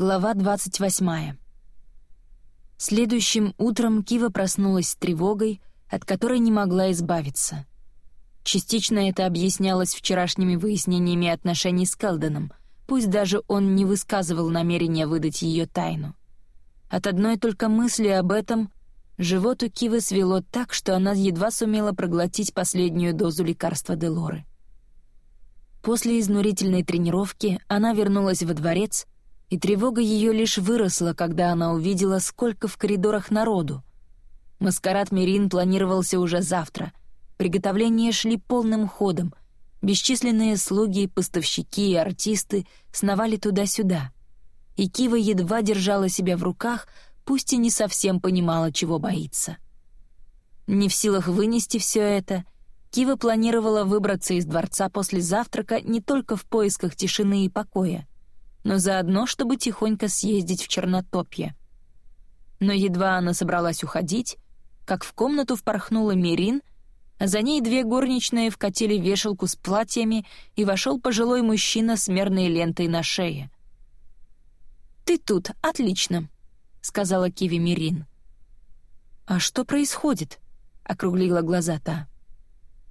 Глава 28. Следующим утром Кива проснулась с тревогой, от которой не могла избавиться. Частично это объяснялось вчерашними выяснениями отношений с Келденом, пусть даже он не высказывал намерения выдать ее тайну. От одной только мысли об этом живот у Кивы свело так, что она едва сумела проглотить последнюю дозу лекарства Делоры. После изнурительной тренировки она вернулась во дворец — и тревога ее лишь выросла, когда она увидела, сколько в коридорах народу. Маскарад Мирин планировался уже завтра. Приготовления шли полным ходом. Бесчисленные слуги, поставщики и артисты сновали туда-сюда. И Кива едва держала себя в руках, пусть и не совсем понимала, чего боится. Не в силах вынести все это, Кива планировала выбраться из дворца после завтрака не только в поисках тишины и покоя — но заодно, чтобы тихонько съездить в Чернотопье. Но едва она собралась уходить, как в комнату впорхнула Мирин, а за ней две горничные вкатили вешалку с платьями, и вошел пожилой мужчина с мерной лентой на шее. «Ты тут, отлично», — сказала Киви Мирин. «А что происходит?» — округлила глаза та.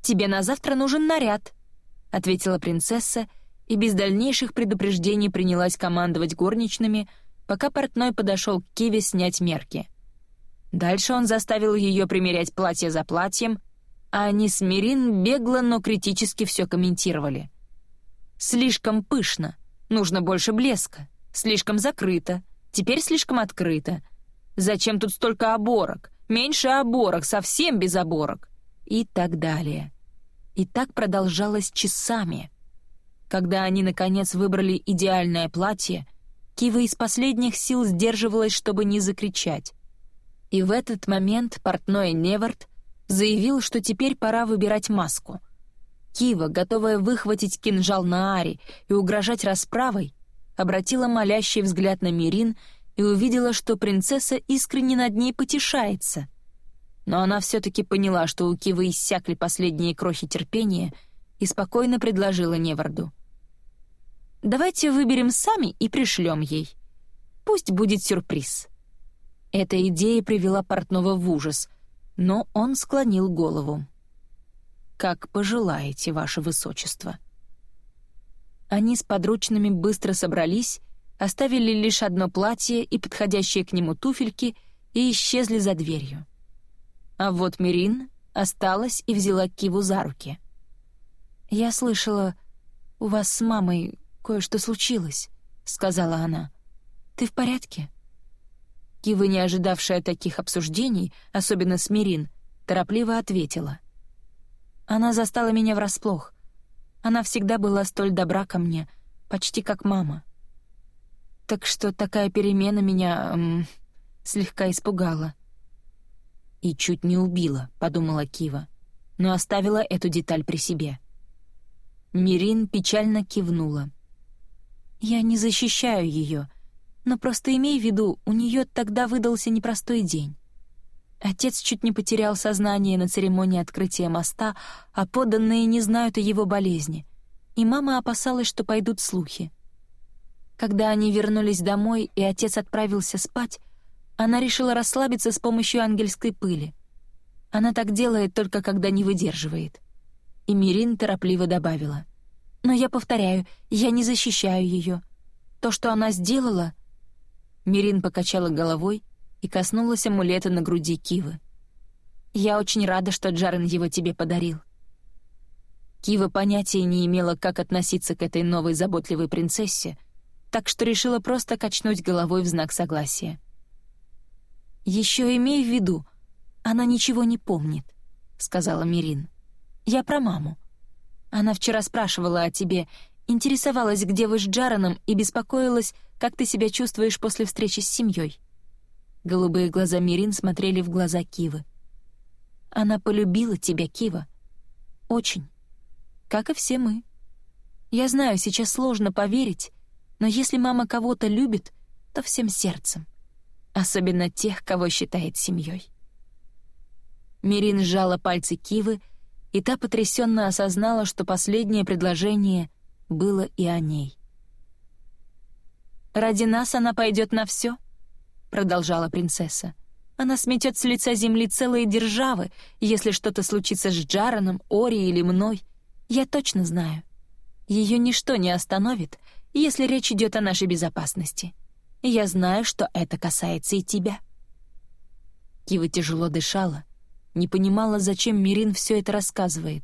«Тебе на завтра нужен наряд», — ответила принцесса и без дальнейших предупреждений принялась командовать горничными, пока портной подошел к Киве снять мерки. Дальше он заставил ее примерять платье за платьем, а они с Мирин бегло, но критически все комментировали. «Слишком пышно, нужно больше блеска, слишком закрыто, теперь слишком открыто. Зачем тут столько оборок? Меньше оборок, совсем без оборок» и так далее. И так продолжалось часами — когда они, наконец, выбрали идеальное платье, Кива из последних сил сдерживалась, чтобы не закричать. И в этот момент портной Невард заявил, что теперь пора выбирать маску. Кива, готовая выхватить кинжал на Ари и угрожать расправой, обратила молящий взгляд на Мирин и увидела, что принцесса искренне над ней потешается. Но она все-таки поняла, что у Кивы иссякли последние крохи терпения — и спокойно предложила Неварду. «Давайте выберем сами и пришлем ей. Пусть будет сюрприз». Эта идея привела портного в ужас, но он склонил голову. «Как пожелаете, ваше высочество». Они с подручными быстро собрались, оставили лишь одно платье и подходящие к нему туфельки и исчезли за дверью. А вот Мирин осталась и взяла Киву за руки — «Я слышала, у вас с мамой кое-что случилось», — сказала она. «Ты в порядке?» Кива, не ожидавшая таких обсуждений, особенно с Мирин, торопливо ответила. «Она застала меня врасплох. Она всегда была столь добра ко мне, почти как мама. Так что такая перемена меня эм, слегка испугала». «И чуть не убила», — подумала Кива, но оставила эту деталь при себе. Мирин печально кивнула. «Я не защищаю ее, но просто имей в виду, у нее тогда выдался непростой день. Отец чуть не потерял сознание на церемонии открытия моста, а подданные не знают о его болезни, и мама опасалась, что пойдут слухи. Когда они вернулись домой, и отец отправился спать, она решила расслабиться с помощью ангельской пыли. Она так делает только когда не выдерживает и Мирин торопливо добавила. «Но я повторяю, я не защищаю ее. То, что она сделала...» Мирин покачала головой и коснулась амулета на груди Кивы. «Я очень рада, что Джарен его тебе подарил». Кива понятия не имела, как относиться к этой новой заботливой принцессе, так что решила просто качнуть головой в знак согласия. «Еще имей в виду, она ничего не помнит», — сказала Мирин. Я про маму. Она вчера спрашивала о тебе, интересовалась, где вы с Джараном, и беспокоилась, как ты себя чувствуешь после встречи с семьей. Голубые глаза Мирин смотрели в глаза Кивы. Она полюбила тебя, Кива. Очень. Как и все мы. Я знаю, сейчас сложно поверить, но если мама кого-то любит, то всем сердцем. Особенно тех, кого считает семьей. Мирин сжала пальцы Кивы, и та потрясенно осознала, что последнее предложение было и о ней. «Ради нас она пойдет на все», — продолжала принцесса. «Она сметет с лица земли целые державы, если что-то случится с Джараном, Ори или мной. Я точно знаю. Ее ничто не остановит, если речь идет о нашей безопасности. Я знаю, что это касается и тебя». Кива тяжело дышала, не понимала, зачем Мирин все это рассказывает.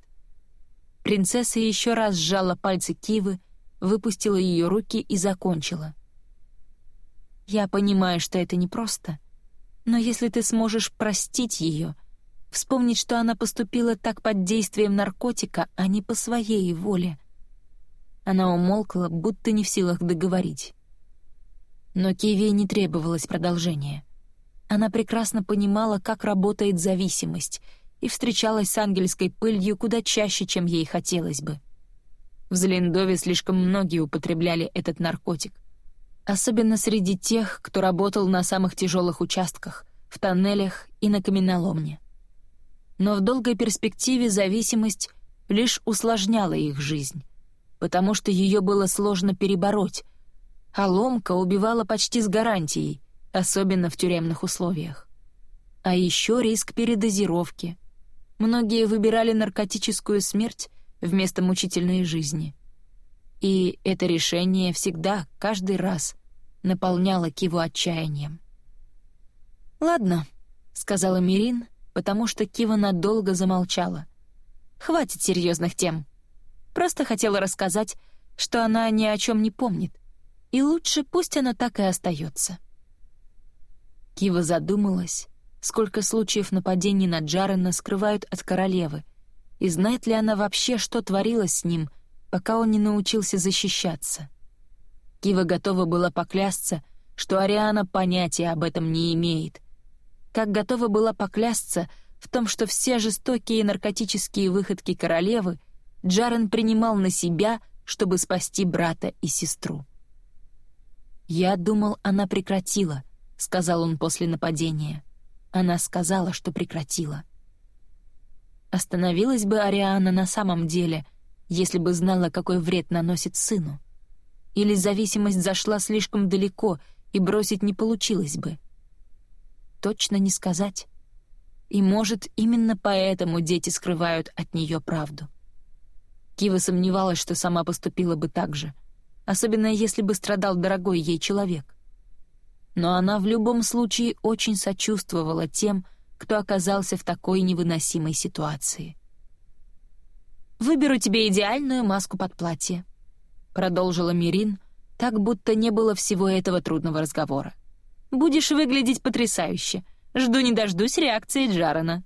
Принцесса еще раз сжала пальцы Кивы, выпустила ее руки и закончила. «Я понимаю, что это непросто, но если ты сможешь простить ее, вспомнить, что она поступила так под действием наркотика, а не по своей воле...» Она умолкла, будто не в силах договорить. Но Киве не требовалось продолжения. Она прекрасно понимала, как работает зависимость, и встречалась с ангельской пылью куда чаще, чем ей хотелось бы. В Зелендове слишком многие употребляли этот наркотик. Особенно среди тех, кто работал на самых тяжелых участках, в тоннелях и на каменоломне. Но в долгой перспективе зависимость лишь усложняла их жизнь, потому что ее было сложно перебороть, а ломка убивала почти с гарантией, особенно в тюремных условиях. А еще риск передозировки. Многие выбирали наркотическую смерть вместо мучительной жизни. И это решение всегда, каждый раз, наполняло Киву отчаянием. «Ладно», — сказала Мирин, потому что Кива надолго замолчала. «Хватит серьезных тем. Просто хотела рассказать, что она ни о чем не помнит, и лучше пусть она так и остается. Кива задумалась, сколько случаев нападений на Джарена скрывают от королевы, и знает ли она вообще, что творилось с ним, пока он не научился защищаться. Кива готова была поклясться, что Ариана понятия об этом не имеет. Как готова была поклясться в том, что все жестокие наркотические выходки королевы Джарен принимал на себя, чтобы спасти брата и сестру. «Я думал, она прекратила», — сказал он после нападения. Она сказала, что прекратила. Остановилась бы Ариана на самом деле, если бы знала, какой вред наносит сыну. Или зависимость зашла слишком далеко, и бросить не получилось бы. Точно не сказать. И, может, именно поэтому дети скрывают от нее правду. Кива сомневалась, что сама поступила бы так же, особенно если бы страдал дорогой ей человек но она в любом случае очень сочувствовала тем, кто оказался в такой невыносимой ситуации. «Выберу тебе идеальную маску под платье», — продолжила Мирин, так будто не было всего этого трудного разговора. «Будешь выглядеть потрясающе. Жду не дождусь реакции Джарана».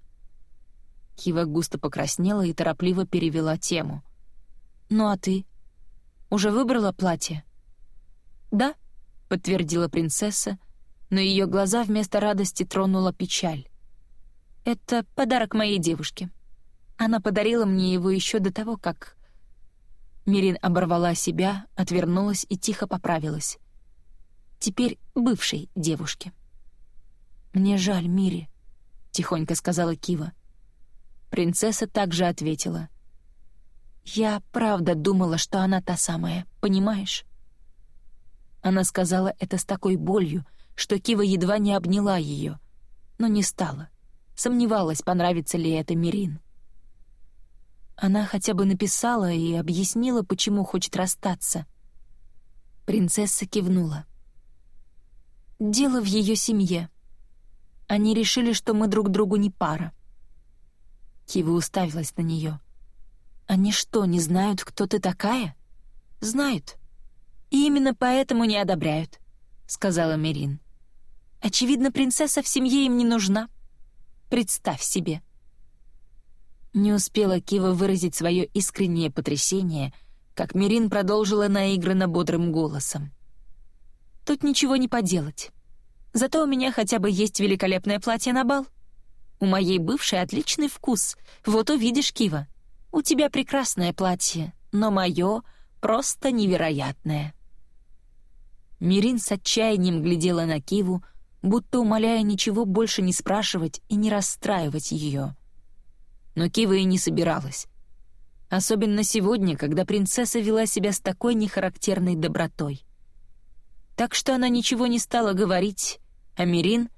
Кива густо покраснела и торопливо перевела тему. «Ну а ты? Уже выбрала платье?» «Да», — подтвердила принцесса, но ее глаза вместо радости тронула печаль. «Это подарок моей девушке. Она подарила мне его еще до того, как...» Мирин оборвала себя, отвернулась и тихо поправилась. «Теперь бывшей девушке». «Мне жаль, Мири», — тихонько сказала Кива. Принцесса также ответила. «Я правда думала, что она та самая, понимаешь?» Она сказала это с такой болью, что Кива едва не обняла ее, но не стала. Сомневалась, понравится ли это Мирин. Она хотя бы написала и объяснила, почему хочет расстаться. Принцесса кивнула. «Дело в ее семье. Они решили, что мы друг другу не пара». Кива уставилась на нее. «Они что, не знают, кто ты такая?» «Знают. Именно поэтому не одобряют», — сказала Мерин. «Очевидно, принцесса в семье им не нужна. Представь себе». Не успела Кива выразить свое искреннее потрясение, как Мерин продолжила наигранно бодрым голосом. «Тут ничего не поделать. Зато у меня хотя бы есть великолепное платье на бал. У моей бывшей отличный вкус. Вот увидишь, Кива. У тебя прекрасное платье, но мое просто невероятное». Мирин с отчаянием глядела на Киву, будто умоляя ничего больше не спрашивать и не расстраивать ее. Но Кива и не собиралась. Особенно сегодня, когда принцесса вела себя с такой нехарактерной добротой. Так что она ничего не стала говорить, а Мирин,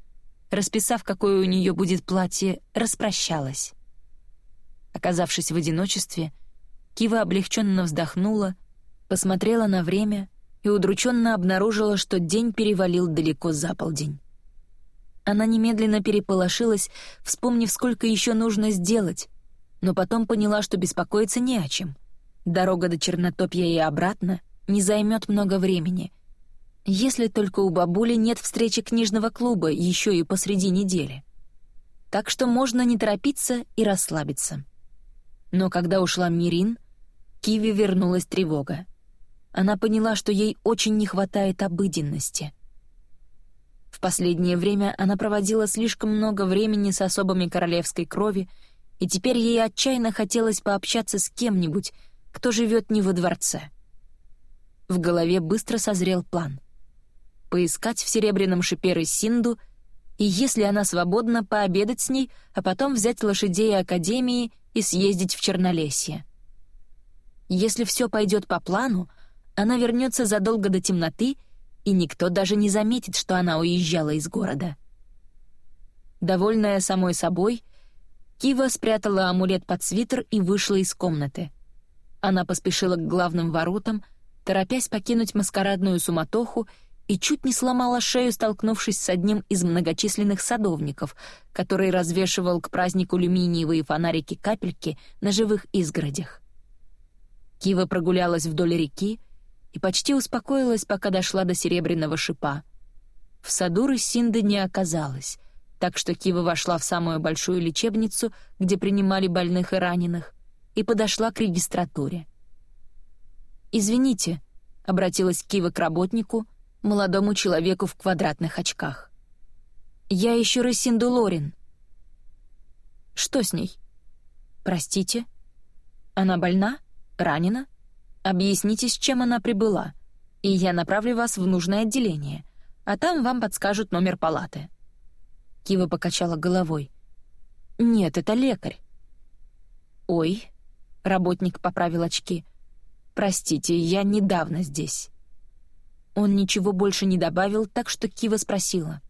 расписав, какое у нее будет платье, распрощалась. Оказавшись в одиночестве, Кива облегченно вздохнула, посмотрела на время и удрученно обнаружила, что день перевалил далеко за полдень. Она немедленно переполошилась, вспомнив, сколько еще нужно сделать, но потом поняла, что беспокоиться не о чем. Дорога до Чернотопья и обратно не займет много времени, если только у бабули нет встречи книжного клуба еще и посреди недели. Так что можно не торопиться и расслабиться. Но когда ушла Мирин, Киви вернулась тревога. Она поняла, что ей очень не хватает обыденности. В последнее время она проводила слишком много времени с особами королевской крови, и теперь ей отчаянно хотелось пообщаться с кем-нибудь, кто живет не во дворце. В голове быстро созрел план. Поискать в серебряном шипере Синду, и, если она свободна, пообедать с ней, а потом взять лошадей Академии и съездить в Чернолесье. Если все пойдет по плану, она вернется задолго до темноты, и никто даже не заметит, что она уезжала из города. Довольная самой собой, Кива спрятала амулет под свитер и вышла из комнаты. Она поспешила к главным воротам, торопясь покинуть маскарадную суматоху и чуть не сломала шею, столкнувшись с одним из многочисленных садовников, который развешивал к празднику люминиевые фонарики-капельки на живых изгородях. Кива прогулялась вдоль реки и почти успокоилась, пока дошла до серебряного шипа. В саду Рысинды не оказалось, так что Кива вошла в самую большую лечебницу, где принимали больных и раненых, и подошла к регистратуре. «Извините», — обратилась Кива к работнику, молодому человеку в квадратных очках. «Я ищу Рысинду Лорин». «Что с ней?» «Простите?» «Она больна?» ранена? Объясните, с чем она прибыла, и я направлю вас в нужное отделение, а там вам подскажут номер палаты». Кива покачала головой. «Нет, это лекарь». «Ой», — работник поправил очки, — «простите, я недавно здесь». Он ничего больше не добавил, так что Кива спросила.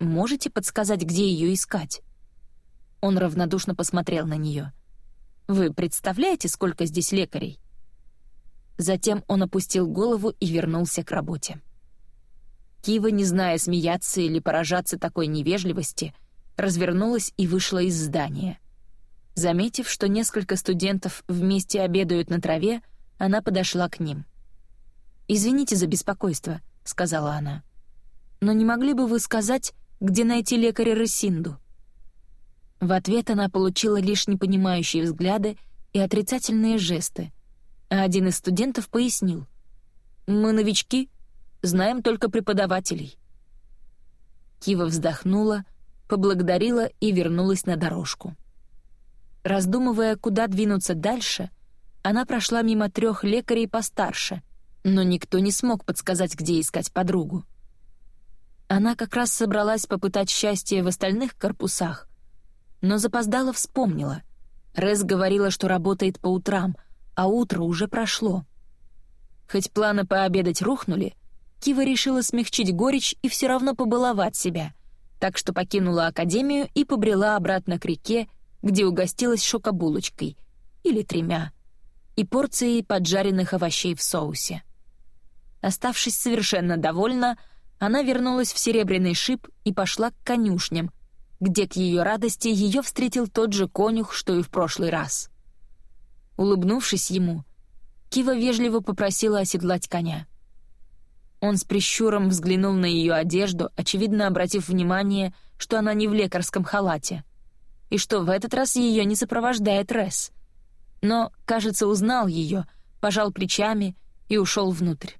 «Можете подсказать, где ее искать?» Он равнодушно посмотрел на нее. Вы представляете, сколько здесь лекарей?» Затем он опустил голову и вернулся к работе. Кива, не зная, смеяться или поражаться такой невежливости, развернулась и вышла из здания. Заметив, что несколько студентов вместе обедают на траве, она подошла к ним. «Извините за беспокойство», — сказала она. «Но не могли бы вы сказать, где найти лекаря Рассинду?» В ответ она получила лишь непонимающие взгляды и отрицательные жесты, а один из студентов пояснил. «Мы новички, знаем только преподавателей». Кива вздохнула, поблагодарила и вернулась на дорожку. Раздумывая, куда двинуться дальше, она прошла мимо трех лекарей постарше, но никто не смог подсказать, где искать подругу. Она как раз собралась попытать счастье в остальных корпусах, но запоздала вспомнила. Рез говорила, что работает по утрам, а утро уже прошло. Хоть планы пообедать рухнули, Кива решила смягчить горечь и все равно побаловать себя, так что покинула академию и побрела обратно к реке, где угостилась шокобулочкой, или тремя, и порцией поджаренных овощей в соусе. Оставшись совершенно довольна, она вернулась в серебряный шип и пошла к конюшням, где к ее радости ее встретил тот же конюх, что и в прошлый раз. Улыбнувшись ему, Кива вежливо попросила оседлать коня. Он с прищуром взглянул на ее одежду, очевидно обратив внимание, что она не в лекарском халате, и что в этот раз ее не сопровождает Ресс. Но, кажется, узнал ее, пожал плечами и ушел внутрь.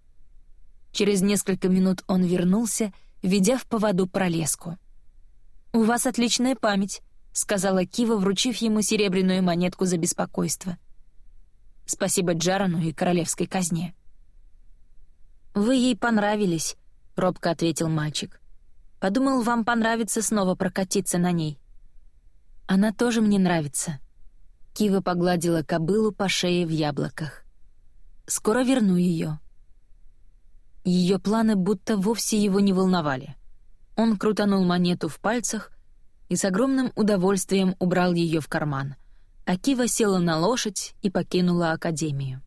Через несколько минут он вернулся, ведя в поводу пролеску. «У вас отличная память», — сказала Кива, вручив ему серебряную монетку за беспокойство. «Спасибо Джарану и королевской казне». «Вы ей понравились», — робко ответил мальчик. «Подумал, вам понравится снова прокатиться на ней». «Она тоже мне нравится». Кива погладила кобылу по шее в яблоках. «Скоро верну ее». Ее планы будто вовсе его не волновали. Он крутанул монету в пальцах и с огромным удовольствием убрал ее в карман. А Кива села на лошадь и покинула Академию.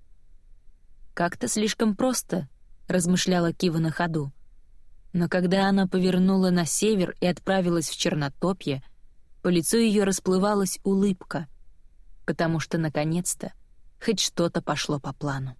«Как-то слишком просто», — размышляла Кива на ходу. Но когда она повернула на север и отправилась в Чернотопье, по лицу ее расплывалась улыбка, потому что, наконец-то, хоть что-то пошло по плану.